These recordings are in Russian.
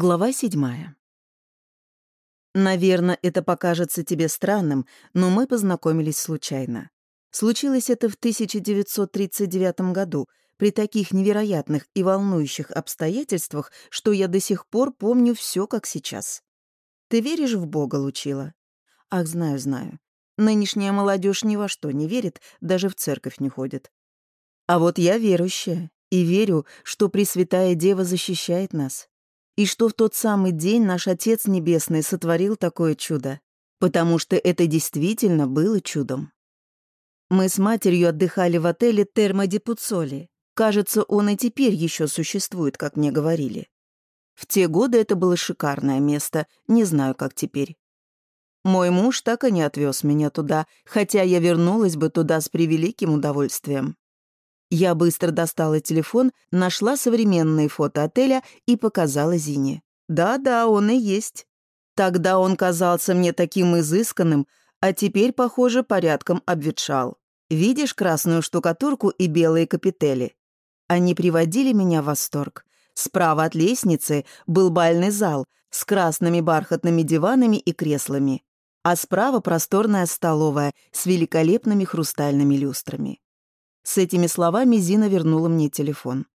Глава седьмая. Наверное, это покажется тебе странным, но мы познакомились случайно. Случилось это в 1939 году, при таких невероятных и волнующих обстоятельствах, что я до сих пор помню все как сейчас. Ты веришь в Бога, Лучила? Ах, знаю, знаю. Нынешняя молодежь ни во что не верит, даже в церковь не ходит. А вот я верующая, и верю, что Пресвятая Дева защищает нас и что в тот самый день наш Отец Небесный сотворил такое чудо, потому что это действительно было чудом. Мы с матерью отдыхали в отеле Термо Пуцоли. Кажется, он и теперь еще существует, как мне говорили. В те годы это было шикарное место, не знаю, как теперь. Мой муж так и не отвез меня туда, хотя я вернулась бы туда с превеликим удовольствием. Я быстро достала телефон, нашла современные фото отеля и показала Зине. Да-да, он и есть. Тогда он казался мне таким изысканным, а теперь, похоже, порядком обветшал. Видишь красную штукатурку и белые капители? Они приводили меня в восторг. Справа от лестницы был бальный зал с красными бархатными диванами и креслами, а справа просторная столовая с великолепными хрустальными люстрами. С этими словами Зина вернула мне телефон.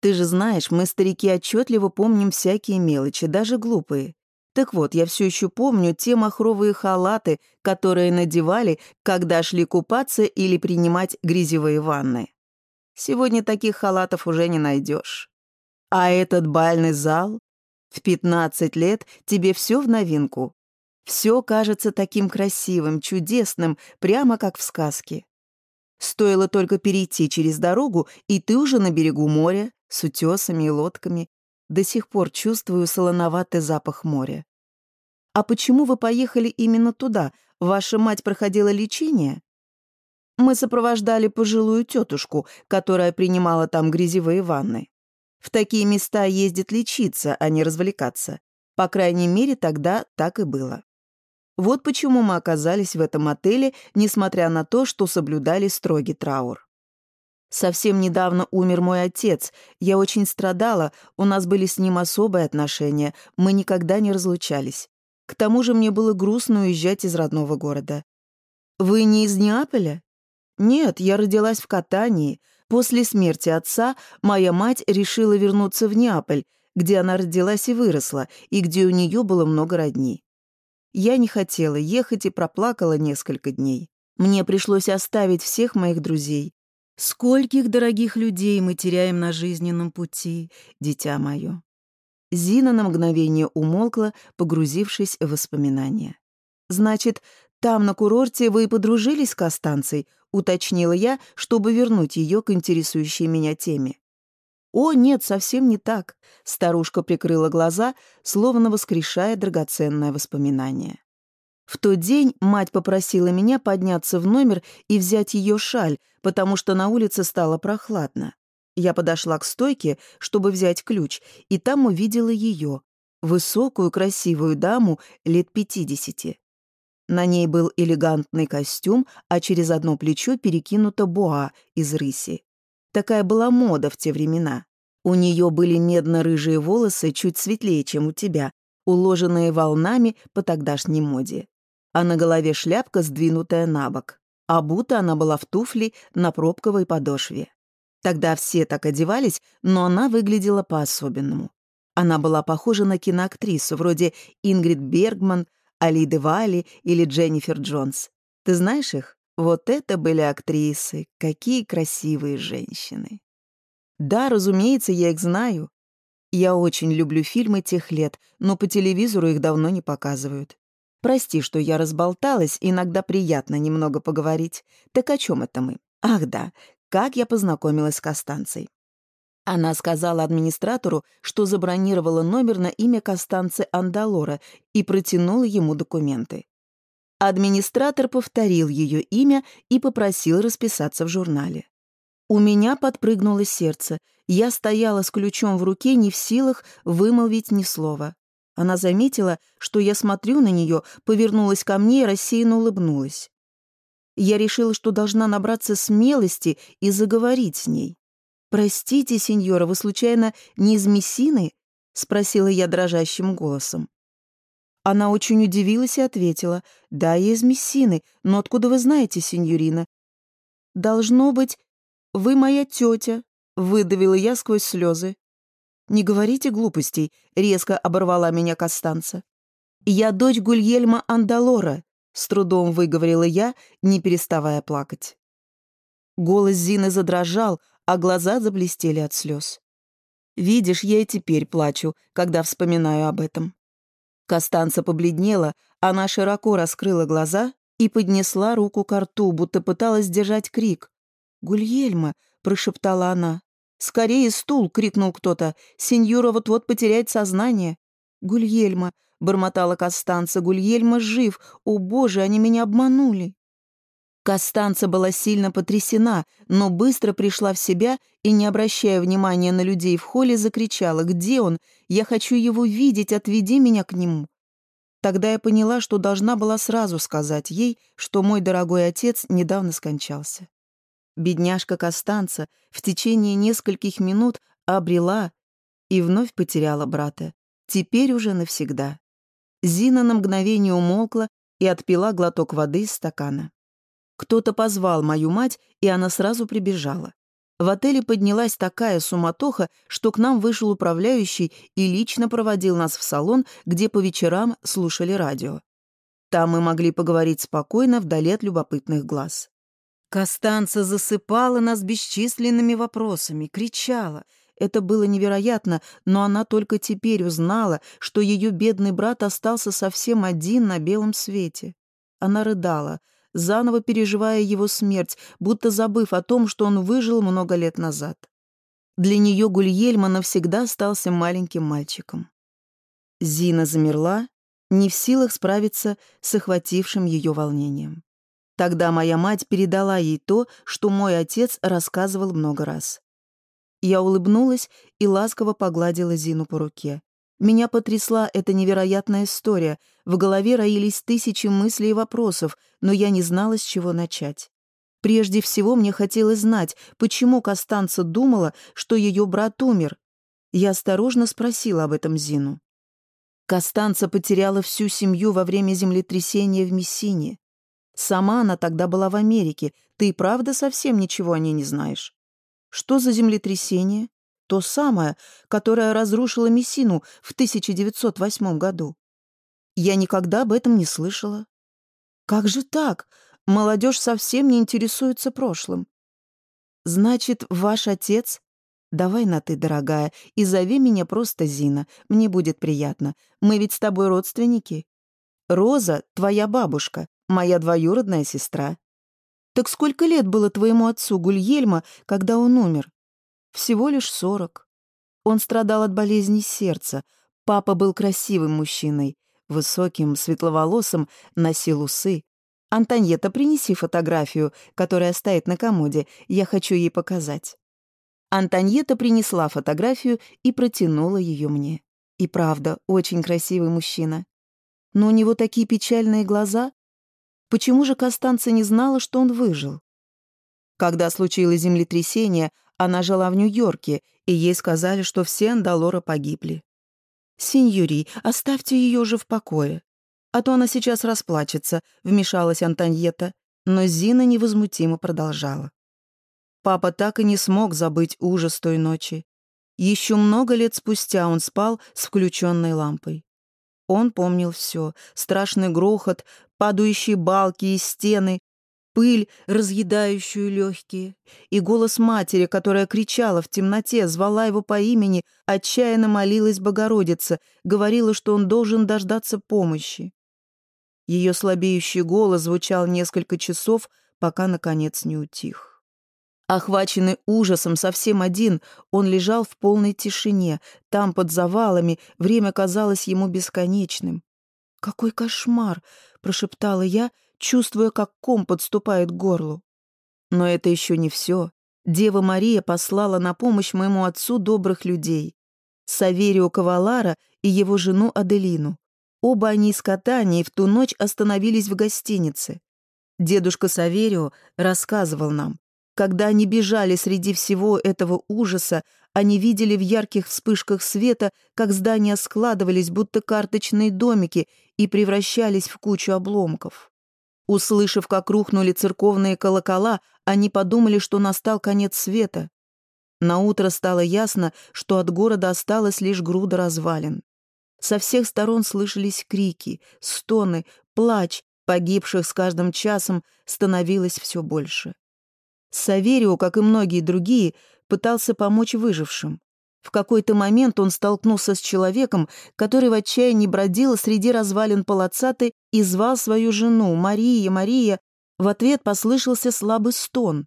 «Ты же знаешь, мы, старики, отчетливо помним всякие мелочи, даже глупые. Так вот, я все еще помню те махровые халаты, которые надевали, когда шли купаться или принимать грязевые ванны. Сегодня таких халатов уже не найдешь. А этот бальный зал? В 15 лет тебе все в новинку. Все кажется таким красивым, чудесным, прямо как в сказке. Стоило только перейти через дорогу, и ты уже на берегу моря, с утесами и лодками. До сих пор чувствую солоноватый запах моря. А почему вы поехали именно туда? Ваша мать проходила лечение? Мы сопровождали пожилую тетушку, которая принимала там грязевые ванны. В такие места ездит лечиться, а не развлекаться. По крайней мере, тогда так и было. Вот почему мы оказались в этом отеле, несмотря на то, что соблюдали строгий траур. Совсем недавно умер мой отец. Я очень страдала, у нас были с ним особые отношения, мы никогда не разлучались. К тому же мне было грустно уезжать из родного города. «Вы не из Неаполя?» «Нет, я родилась в Катании. После смерти отца моя мать решила вернуться в Неаполь, где она родилась и выросла, и где у нее было много родней. Я не хотела ехать и проплакала несколько дней. Мне пришлось оставить всех моих друзей. Скольких дорогих людей мы теряем на жизненном пути, дитя мое. Зина на мгновение умолкла, погрузившись в воспоминания. «Значит, там, на курорте, вы подружились с Костанцей?» — уточнила я, чтобы вернуть ее к интересующей меня теме. «О, нет, совсем не так», — старушка прикрыла глаза, словно воскрешая драгоценное воспоминание. В тот день мать попросила меня подняться в номер и взять ее шаль, потому что на улице стало прохладно. Я подошла к стойке, чтобы взять ключ, и там увидела ее, высокую красивую даму лет пятидесяти. На ней был элегантный костюм, а через одно плечо перекинута боа из рыси. Такая была мода в те времена. У нее были медно-рыжие волосы чуть светлее, чем у тебя, уложенные волнами по тогдашней моде. А на голове шляпка, сдвинутая на бок. А будто она была в туфли на пробковой подошве. Тогда все так одевались, но она выглядела по-особенному. Она была похожа на киноактрису, вроде Ингрид Бергман, Алиды Вали или Дженнифер Джонс. Ты знаешь их? Вот это были актрисы, какие красивые женщины. Да, разумеется, я их знаю. Я очень люблю фильмы тех лет, но по телевизору их давно не показывают. Прости, что я разболталась, иногда приятно немного поговорить. Так о чем это мы? Ах да, как я познакомилась с Костанцей. Она сказала администратору, что забронировала номер на имя Костанцы Андалора и протянула ему документы. Администратор повторил ее имя и попросил расписаться в журнале. У меня подпрыгнуло сердце. Я стояла с ключом в руке, не в силах вымолвить ни слова. Она заметила, что я смотрю на нее, повернулась ко мне и рассеянно улыбнулась. Я решила, что должна набраться смелости и заговорить с ней. «Простите, сеньора, вы случайно не из Мессины? спросила я дрожащим голосом. Она очень удивилась и ответила, «Да, я из Мессины, но откуда вы знаете, сеньорина?» «Должно быть, вы моя тетя», — выдавила я сквозь слезы. «Не говорите глупостей», — резко оборвала меня Костанца. «Я дочь Гульельма Андалора», — с трудом выговорила я, не переставая плакать. Голос Зины задрожал, а глаза заблестели от слез. Видишь, я и теперь плачу, когда вспоминаю об этом. Костанца побледнела, она широко раскрыла глаза и поднесла руку к рту, будто пыталась сдержать крик. «Гульельма!» — прошептала она. «Скорее стул!» — крикнул кто-то. «Сеньора вот-вот потеряет сознание!» «Гульельма!» — бормотала Костанца. «Гульельма жив! О, боже, они меня обманули!» Костанца была сильно потрясена, но быстро пришла в себя и, не обращая внимания на людей в холле, закричала «Где он? Я хочу его видеть, отведи меня к нему». Тогда я поняла, что должна была сразу сказать ей, что мой дорогой отец недавно скончался. Бедняжка Костанца в течение нескольких минут обрела и вновь потеряла брата. Теперь уже навсегда. Зина на мгновение умолкла и отпила глоток воды из стакана. Кто-то позвал мою мать, и она сразу прибежала. В отеле поднялась такая суматоха, что к нам вышел управляющий и лично проводил нас в салон, где по вечерам слушали радио. Там мы могли поговорить спокойно, вдали от любопытных глаз. Костанца засыпала нас бесчисленными вопросами, кричала. Это было невероятно, но она только теперь узнала, что ее бедный брат остался совсем один на белом свете. Она рыдала — заново переживая его смерть, будто забыв о том, что он выжил много лет назад. Для нее Гульельма навсегда остался маленьким мальчиком. Зина замерла, не в силах справиться с охватившим ее волнением. Тогда моя мать передала ей то, что мой отец рассказывал много раз. Я улыбнулась и ласково погладила Зину по руке. Меня потрясла эта невероятная история. В голове роились тысячи мыслей и вопросов, но я не знала, с чего начать. Прежде всего мне хотелось знать, почему Костанца думала, что ее брат умер. Я осторожно спросила об этом Зину. Костанца потеряла всю семью во время землетрясения в Мессине. Сама она тогда была в Америке. Ты и правда совсем ничего о ней не знаешь? Что за землетрясение? То самое, которое разрушило Мессину в 1908 году. Я никогда об этом не слышала. Как же так? Молодежь совсем не интересуется прошлым. Значит, ваш отец... Давай на «ты», дорогая, и зови меня просто Зина. Мне будет приятно. Мы ведь с тобой родственники. Роза — твоя бабушка, моя двоюродная сестра. Так сколько лет было твоему отцу Гульельма, когда он умер? Всего лишь сорок. Он страдал от болезни сердца. Папа был красивым мужчиной, высоким, светловолосым, носил усы. «Антоньета, принеси фотографию, которая стоит на комоде, я хочу ей показать». Антоньета принесла фотографию и протянула ее мне. И правда, очень красивый мужчина. Но у него такие печальные глаза. Почему же Костанца не знала, что он выжил? Когда случилось землетрясение, она жила в Нью-Йорке, и ей сказали, что все Андалора погибли. «Синьюри, оставьте ее же в покое. А то она сейчас расплачется», — вмешалась Антоньета, но Зина невозмутимо продолжала. Папа так и не смог забыть ужас той ночи. Еще много лет спустя он спал с включенной лампой. Он помнил все — страшный грохот, падающие балки и стены, пыль, разъедающую легкие, и голос матери, которая кричала в темноте, звала его по имени, отчаянно молилась Богородица, говорила, что он должен дождаться помощи. Ее слабеющий голос звучал несколько часов, пока, наконец, не утих. Охваченный ужасом совсем один, он лежал в полной тишине. Там, под завалами, время казалось ему бесконечным. «Какой кошмар!» — прошептала я, чувствуя, как ком подступает к горлу. Но это еще не все. Дева Мария послала на помощь моему отцу добрых людей. Саверио Кавалара и его жену Аделину. Оба они из Катании в ту ночь остановились в гостинице. Дедушка Саверио рассказывал нам, когда они бежали среди всего этого ужаса, они видели в ярких вспышках света, как здания складывались, будто карточные домики, и превращались в кучу обломков. Услышав, как рухнули церковные колокола, они подумали, что настал конец света. Наутро стало ясно, что от города осталась лишь груда развалин. Со всех сторон слышались крики, стоны, плач, погибших с каждым часом становилось все больше. Саверио, как и многие другие, пытался помочь выжившим. В какой-то момент он столкнулся с человеком, который в отчаянии бродил среди развалин палацаты и звал свою жену «Мария, Мария». В ответ послышался слабый стон.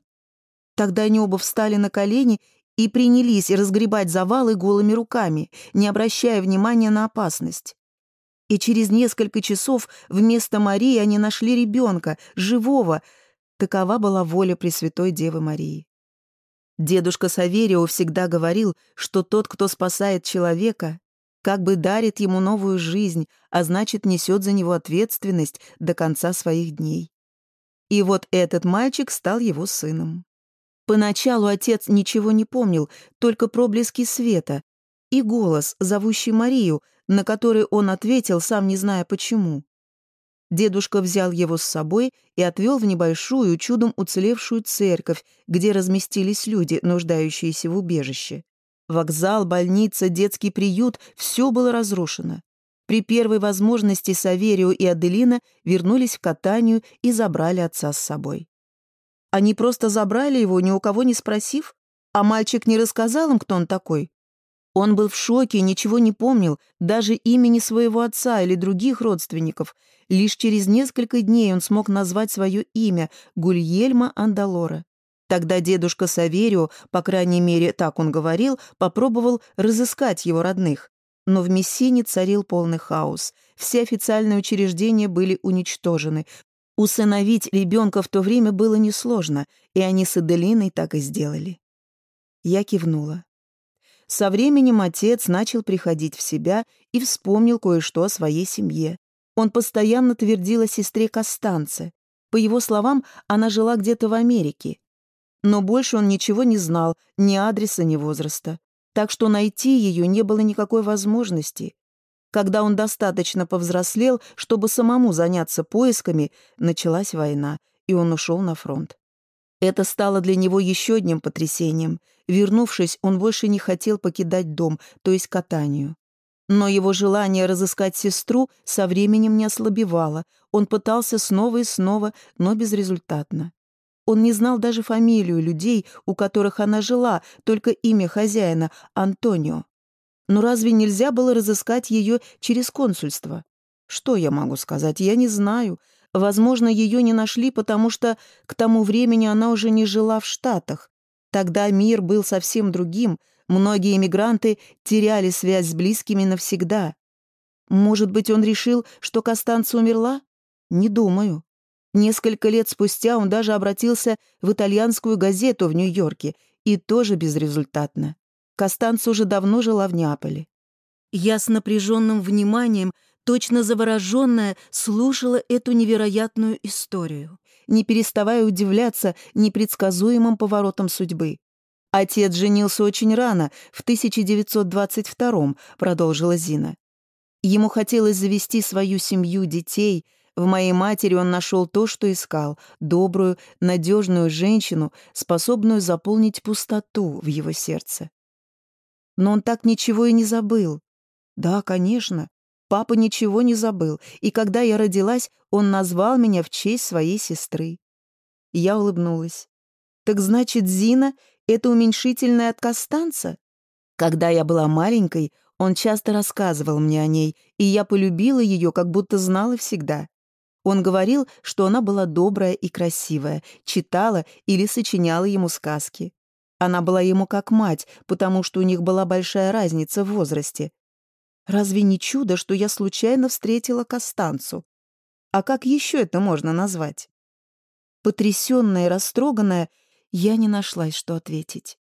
Тогда они оба встали на колени и принялись разгребать завалы голыми руками, не обращая внимания на опасность. И через несколько часов вместо Марии они нашли ребенка, живого. Такова была воля Пресвятой Девы Марии. Дедушка Саверио всегда говорил, что тот, кто спасает человека, как бы дарит ему новую жизнь, а значит, несет за него ответственность до конца своих дней. И вот этот мальчик стал его сыном. Поначалу отец ничего не помнил, только проблески света и голос, зовущий Марию, на который он ответил, сам не зная почему. Дедушка взял его с собой и отвел в небольшую, чудом уцелевшую церковь, где разместились люди, нуждающиеся в убежище. Вокзал, больница, детский приют — все было разрушено. При первой возможности Саверио и Аделина вернулись в катанию и забрали отца с собой. Они просто забрали его, ни у кого не спросив, а мальчик не рассказал им, кто он такой. Он был в шоке ничего не помнил, даже имени своего отца или других родственников. Лишь через несколько дней он смог назвать свое имя — Гульельма Андалора. Тогда дедушка Саверио, по крайней мере, так он говорил, попробовал разыскать его родных. Но в Мессине царил полный хаос. Все официальные учреждения были уничтожены. Усыновить ребенка в то время было несложно, и они с Аделиной так и сделали. Я кивнула. Со временем отец начал приходить в себя и вспомнил кое-что о своей семье. Он постоянно твердил о сестре Костанце. По его словам, она жила где-то в Америке. Но больше он ничего не знал, ни адреса, ни возраста. Так что найти ее не было никакой возможности. Когда он достаточно повзрослел, чтобы самому заняться поисками, началась война, и он ушел на фронт. Это стало для него еще одним потрясением. Вернувшись, он больше не хотел покидать дом, то есть катанию. Но его желание разыскать сестру со временем не ослабевало. Он пытался снова и снова, но безрезультатно. Он не знал даже фамилию людей, у которых она жила, только имя хозяина — Антонио. Но разве нельзя было разыскать ее через консульство? Что я могу сказать? Я не знаю. Возможно, ее не нашли, потому что к тому времени она уже не жила в Штатах. Тогда мир был совсем другим, многие эмигранты теряли связь с близкими навсегда. Может быть, он решил, что Костанца умерла? Не думаю. Несколько лет спустя он даже обратился в итальянскую газету в Нью-Йорке, и тоже безрезультатно. Костанца уже давно жила в Неаполе. Я с напряженным вниманием точно завороженная, слушала эту невероятную историю, не переставая удивляться непредсказуемым поворотам судьбы. «Отец женился очень рано, в 1922-м», — продолжила Зина. Ему хотелось завести свою семью, детей. В моей матери он нашел то, что искал — добрую, надежную женщину, способную заполнить пустоту в его сердце. Но он так ничего и не забыл. Да, конечно, Папа ничего не забыл, и когда я родилась, он назвал меня в честь своей сестры. Я улыбнулась. «Так значит, Зина — это уменьшительная от Костанца?» Когда я была маленькой, он часто рассказывал мне о ней, и я полюбила ее, как будто знала всегда. Он говорил, что она была добрая и красивая, читала или сочиняла ему сказки. Она была ему как мать, потому что у них была большая разница в возрасте. Разве не чудо, что я случайно встретила Костанцу? А как еще это можно назвать? Потрясенная и растроганная, я не нашлась, что ответить.